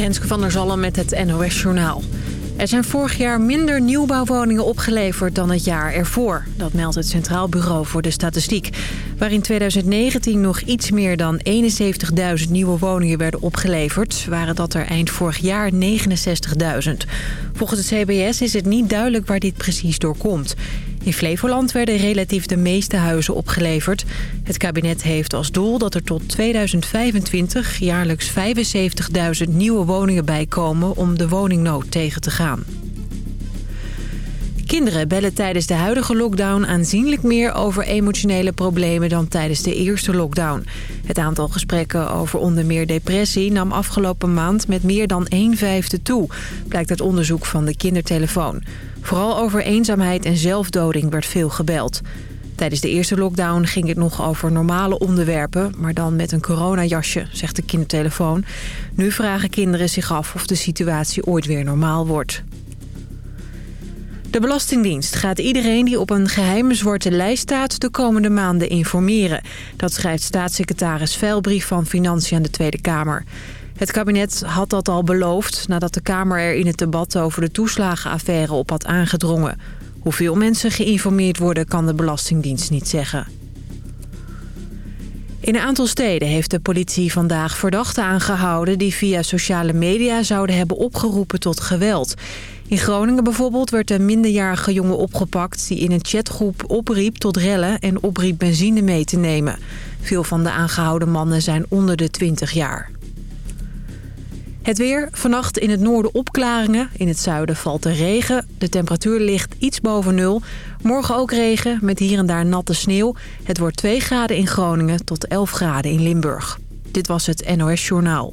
Renske van der Zalm met het NOS Journaal. Er zijn vorig jaar minder nieuwbouwwoningen opgeleverd dan het jaar ervoor. Dat meldt het Centraal Bureau voor de Statistiek. Waar in 2019 nog iets meer dan 71.000 nieuwe woningen werden opgeleverd... waren dat er eind vorig jaar 69.000. Volgens het CBS is het niet duidelijk waar dit precies door komt. In Flevoland werden relatief de meeste huizen opgeleverd. Het kabinet heeft als doel dat er tot 2025 jaarlijks 75.000 nieuwe woningen bijkomen om de woningnood tegen te gaan. Kinderen bellen tijdens de huidige lockdown aanzienlijk meer over emotionele problemen dan tijdens de eerste lockdown. Het aantal gesprekken over onder meer depressie nam afgelopen maand met meer dan 1 vijfde toe, blijkt uit onderzoek van de kindertelefoon. Vooral over eenzaamheid en zelfdoding werd veel gebeld. Tijdens de eerste lockdown ging het nog over normale onderwerpen... maar dan met een coronajasje, zegt de kindertelefoon. Nu vragen kinderen zich af of de situatie ooit weer normaal wordt. De Belastingdienst gaat iedereen die op een geheime zwarte lijst staat... de komende maanden informeren. Dat schrijft staatssecretaris Veilbrief van Financiën aan de Tweede Kamer. Het kabinet had dat al beloofd nadat de Kamer er in het debat over de toeslagenaffaire op had aangedrongen. Hoeveel mensen geïnformeerd worden kan de Belastingdienst niet zeggen. In een aantal steden heeft de politie vandaag verdachten aangehouden... die via sociale media zouden hebben opgeroepen tot geweld. In Groningen bijvoorbeeld werd een minderjarige jongen opgepakt... die in een chatgroep opriep tot rellen en opriep benzine mee te nemen. Veel van de aangehouden mannen zijn onder de 20 jaar. Het weer. Vannacht in het noorden opklaringen. In het zuiden valt er regen. De temperatuur ligt iets boven nul. Morgen ook regen met hier en daar natte sneeuw. Het wordt 2 graden in Groningen tot 11 graden in Limburg. Dit was het NOS Journaal.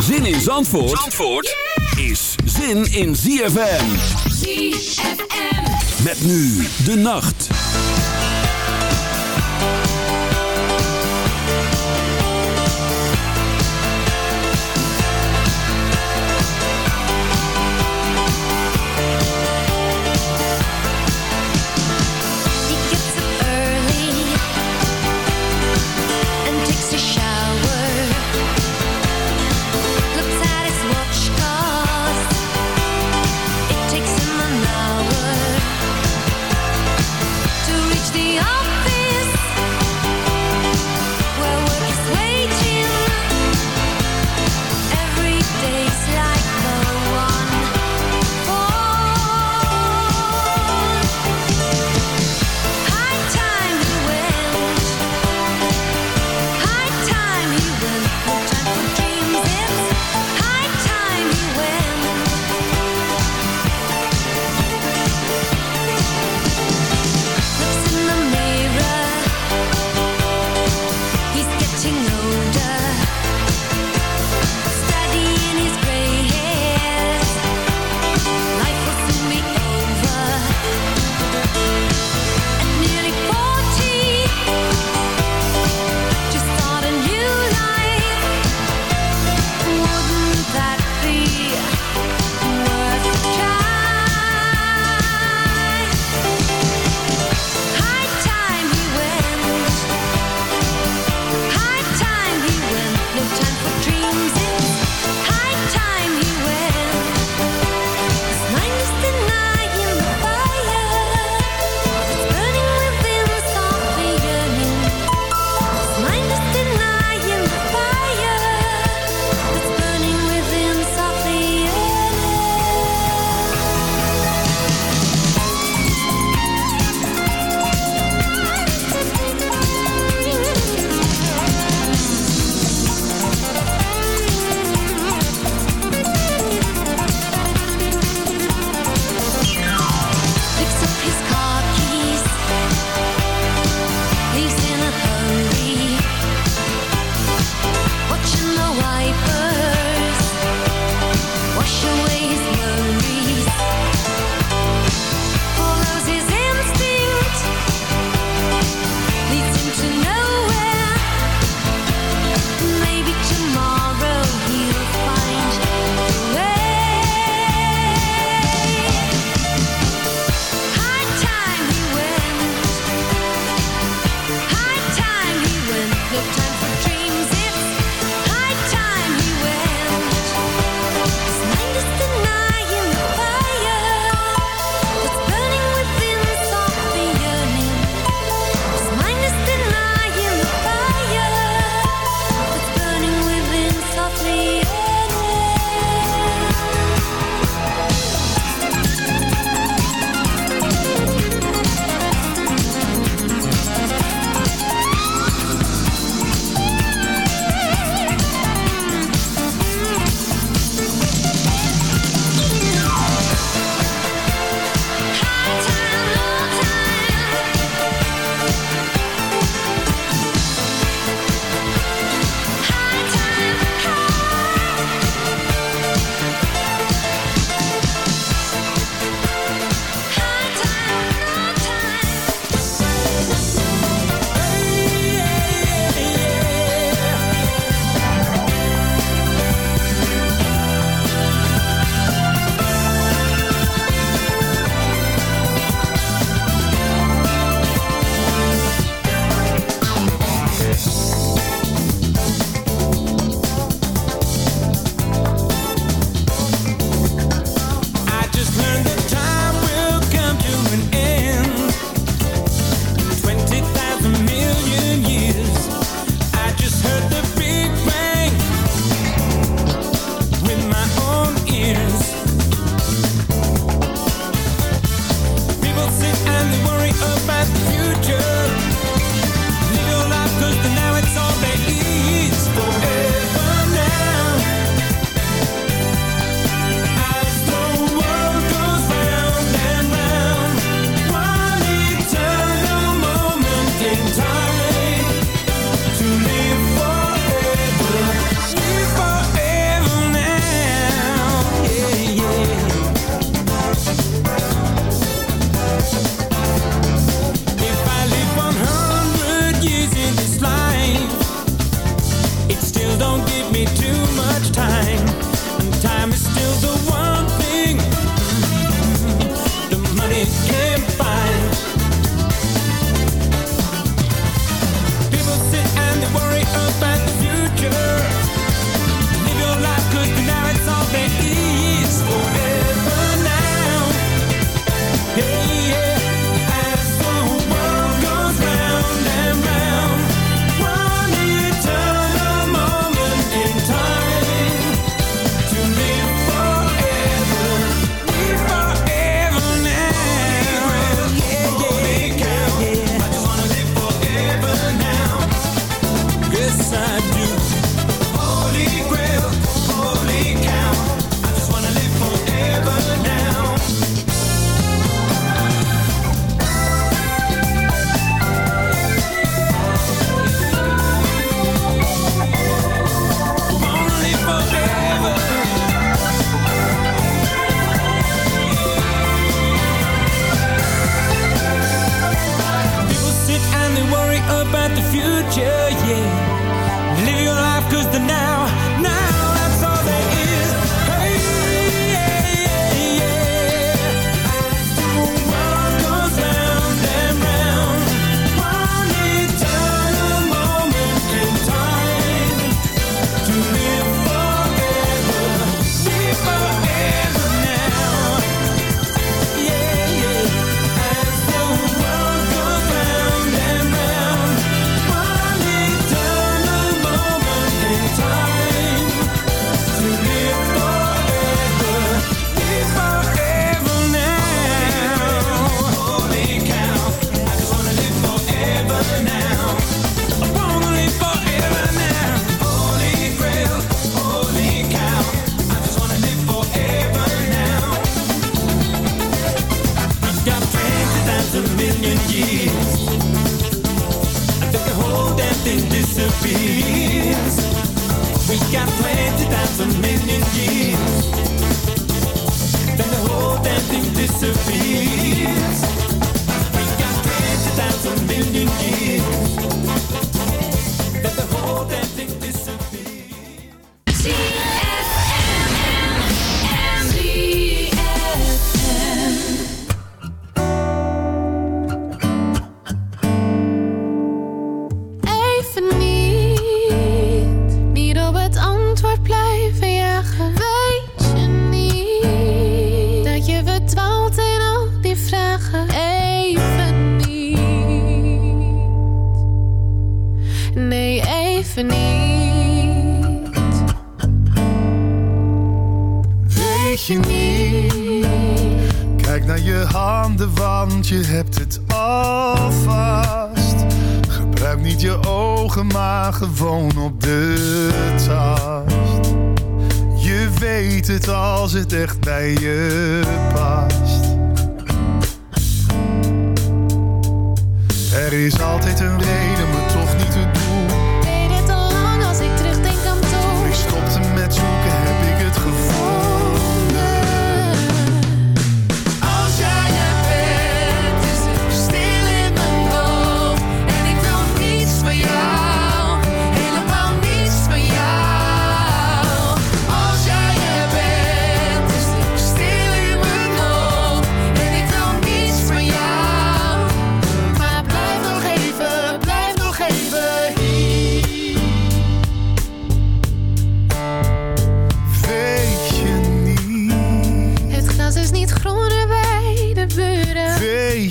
Zin in Zandvoort, Zandvoort is zin in ZFM. ZFM. Met nu de nacht. years. I think the whole damn thing disappears.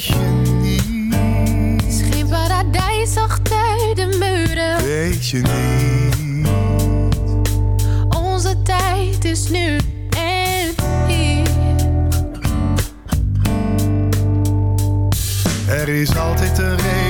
je. Het is geen paradijs achter de muren. Weet je niet. Onze tijd is nu en hier. Er is altijd een reden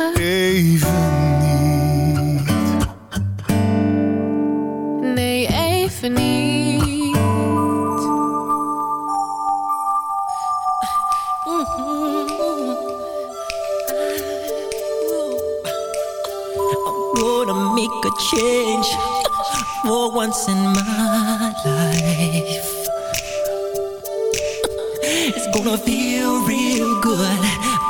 Even niet. Nee, even niet. I wanna make a change for once in my life. It's gonna feel real good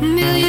million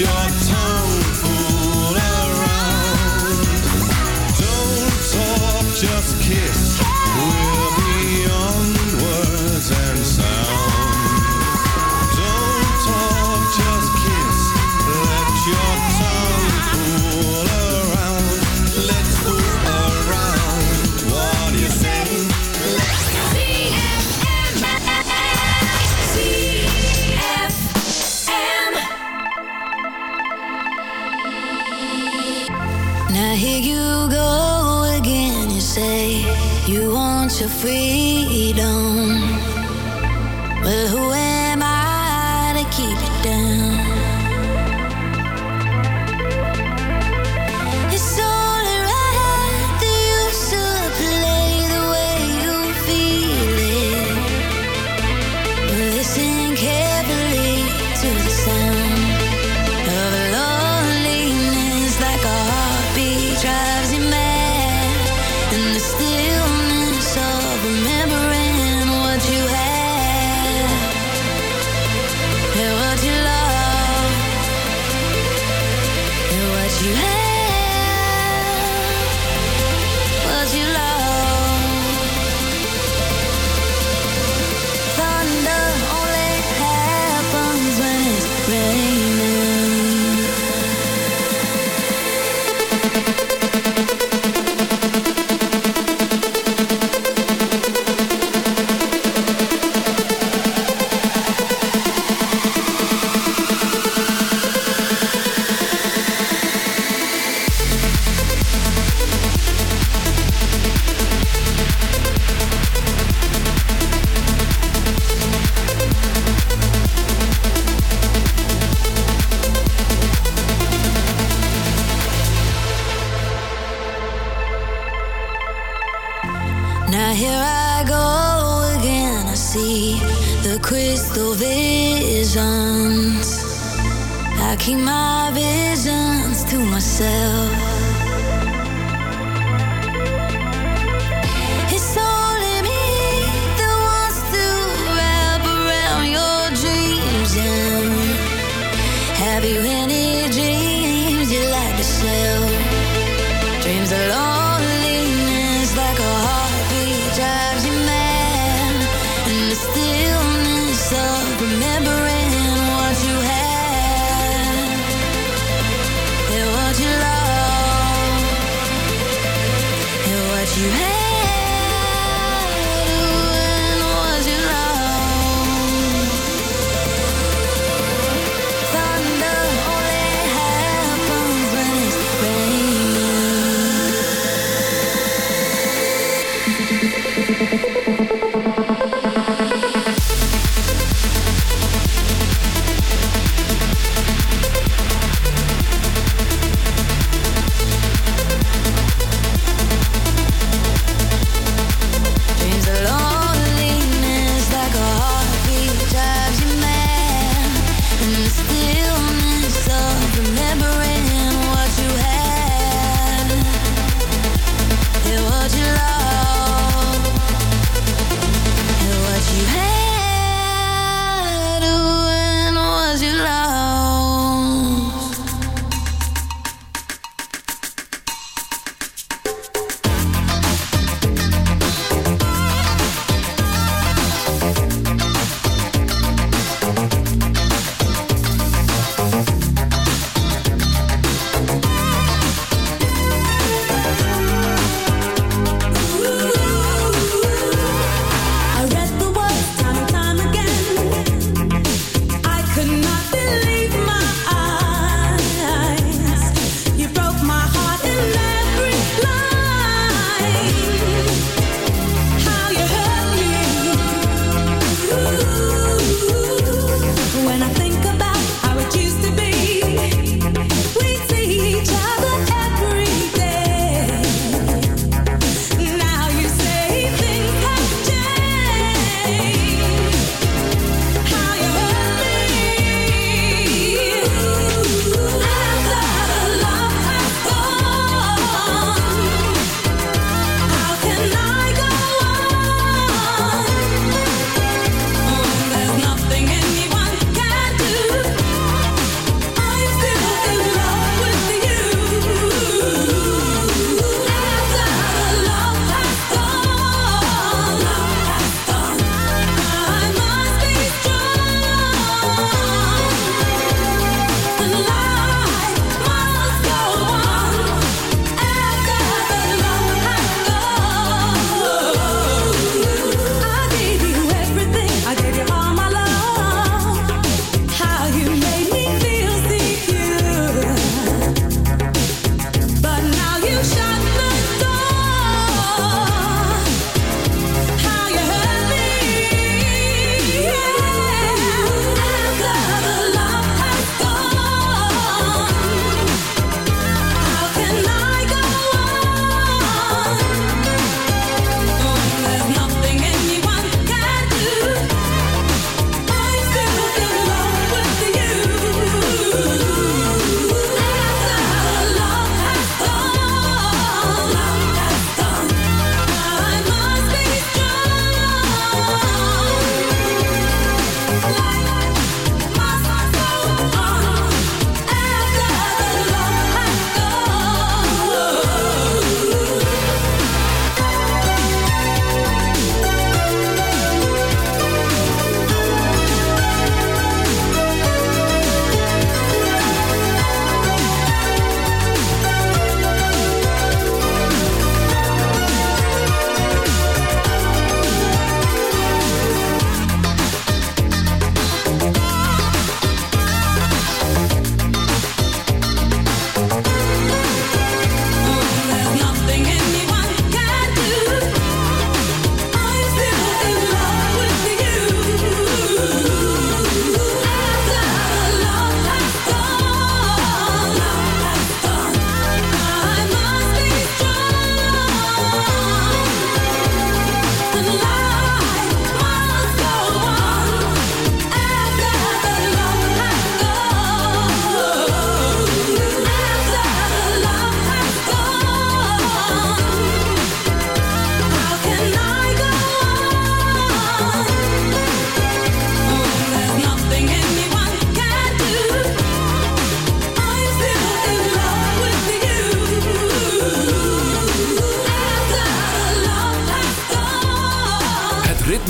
your tongue freedom. Keep my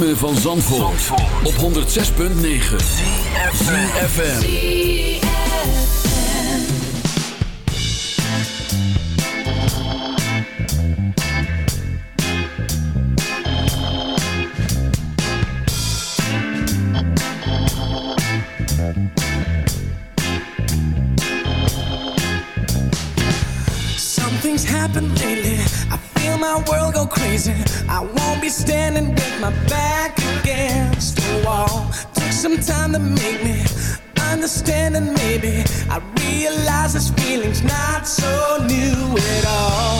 ritme van Zandvoort, Zandvoort. op 106.9 CFFM Something's happened lately. I feel my world go crazy. I won't be standing my back against the wall. Took some time to make me understand, and maybe I realize this feeling's not so new at all.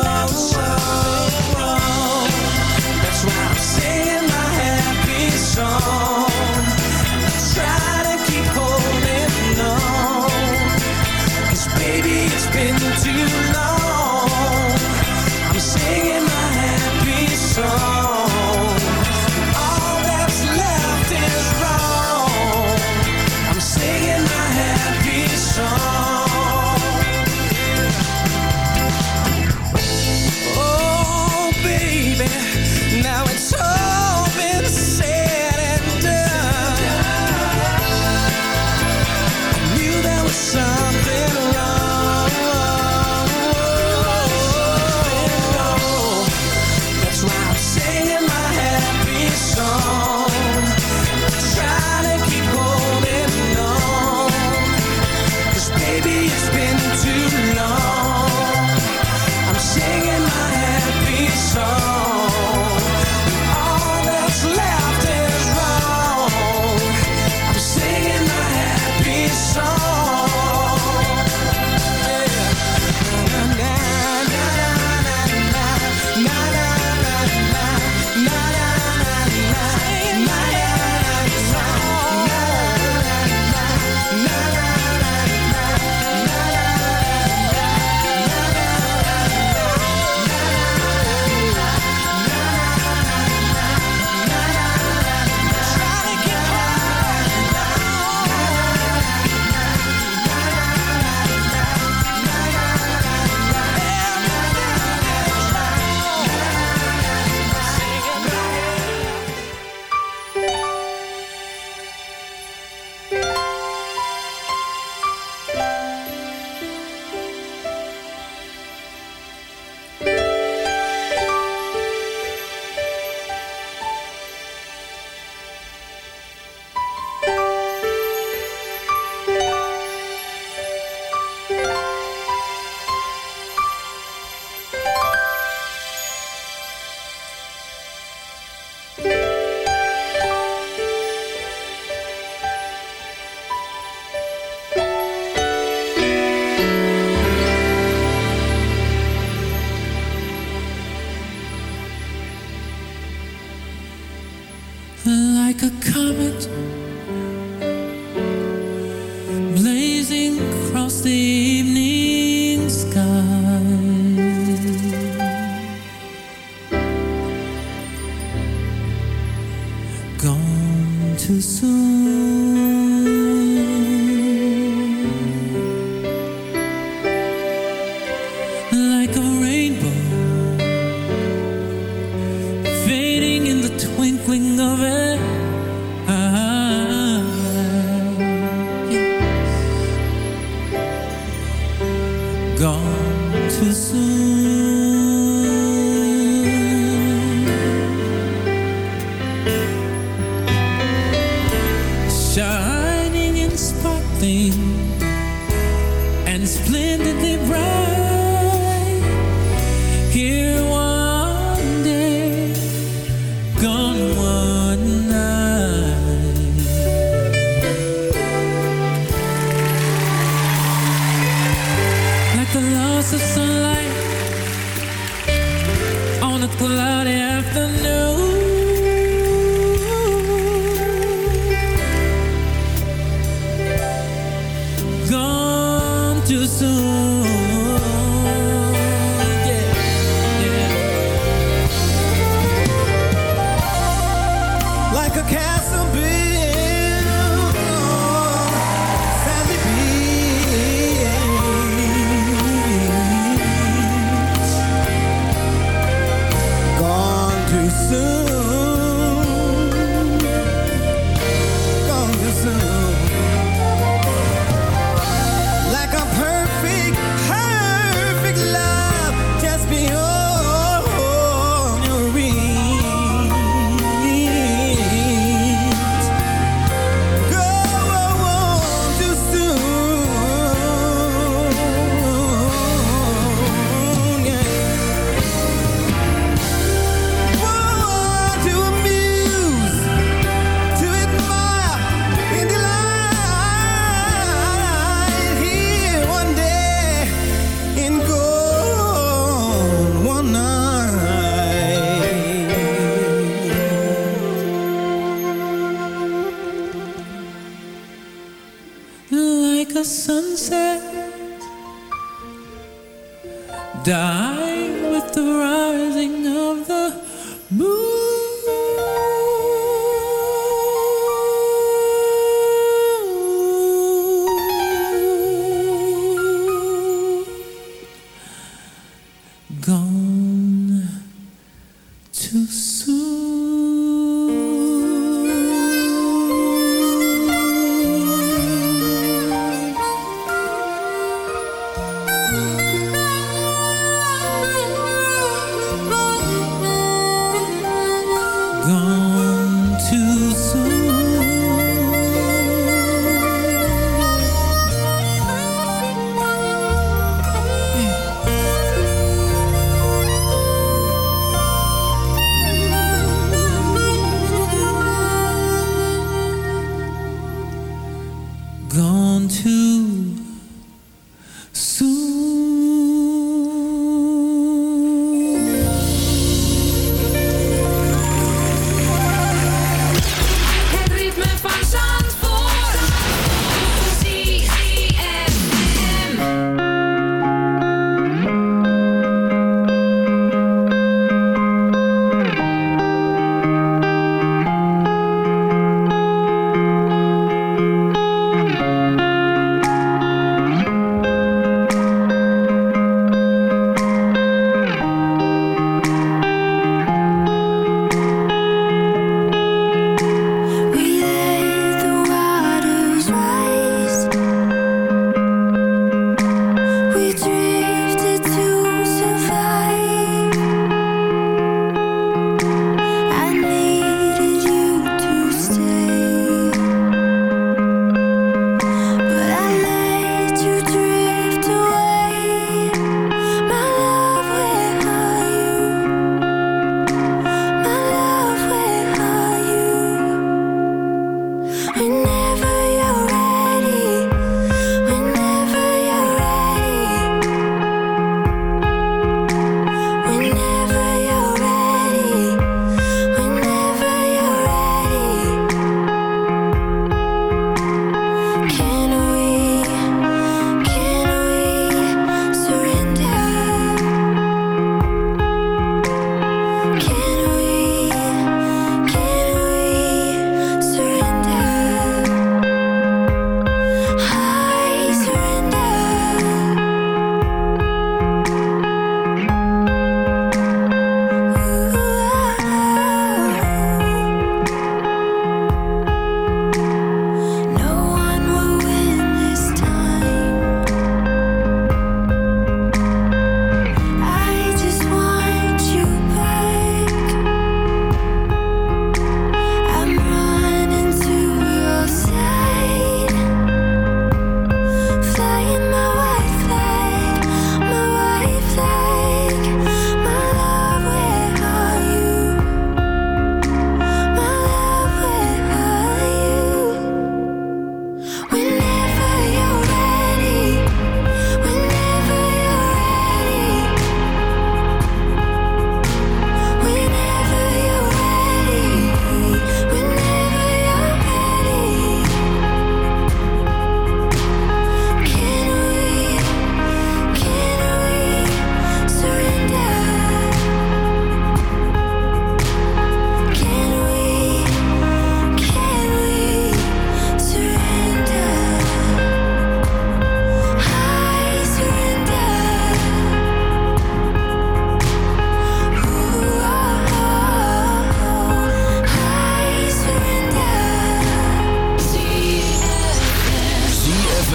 pull out afternoon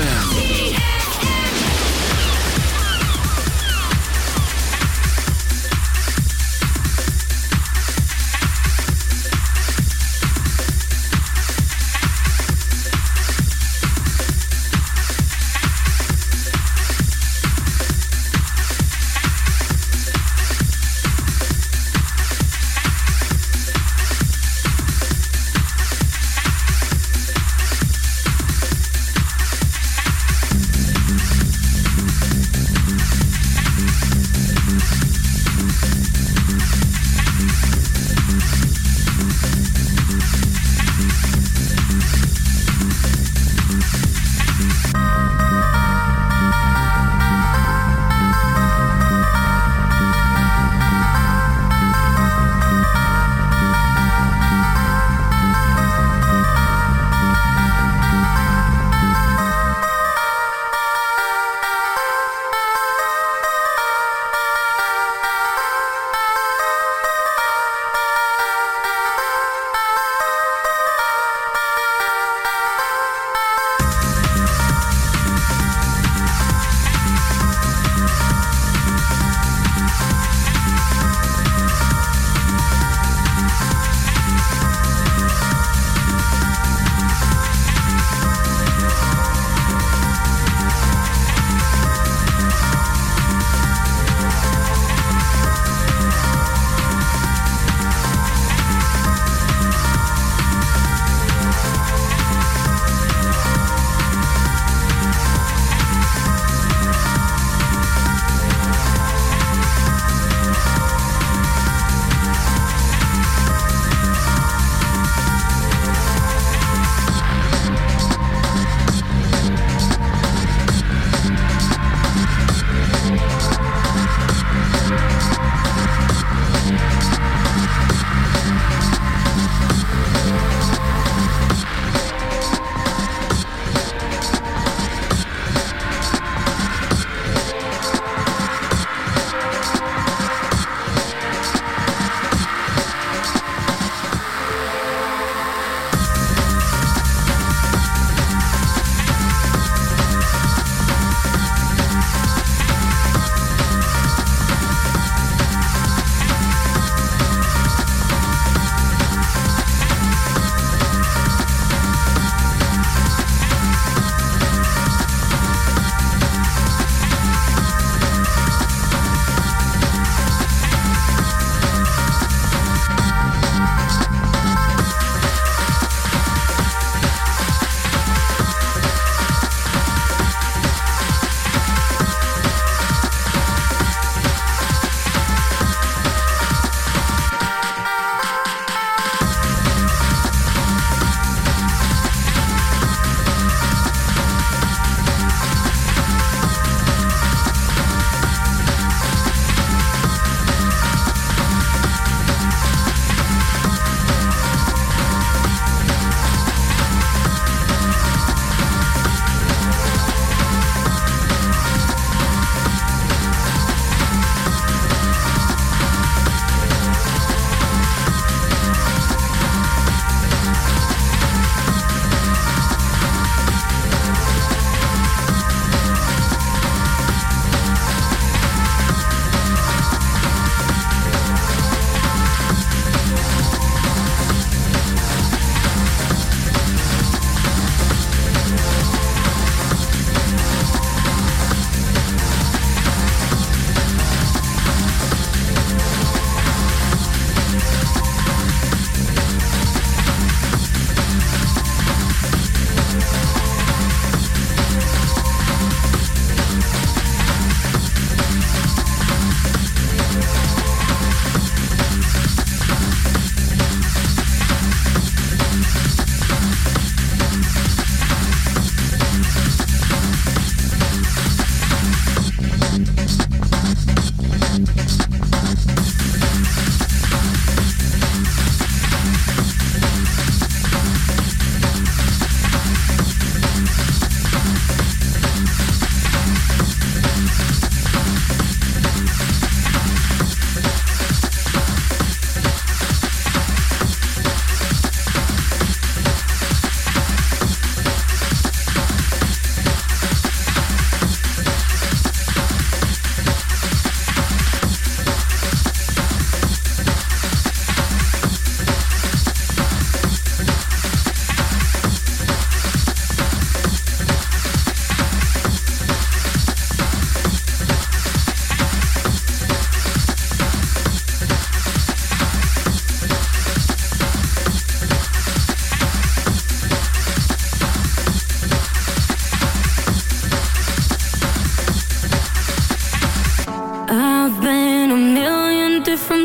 ZFM.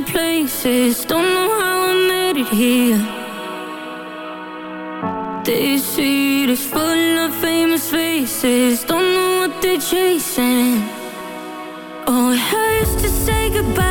places. Don't know how I made it here. This city is full of famous faces. Don't know what they're chasing. Oh, it hurts to say goodbye.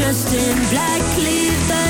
dressed in black, leather.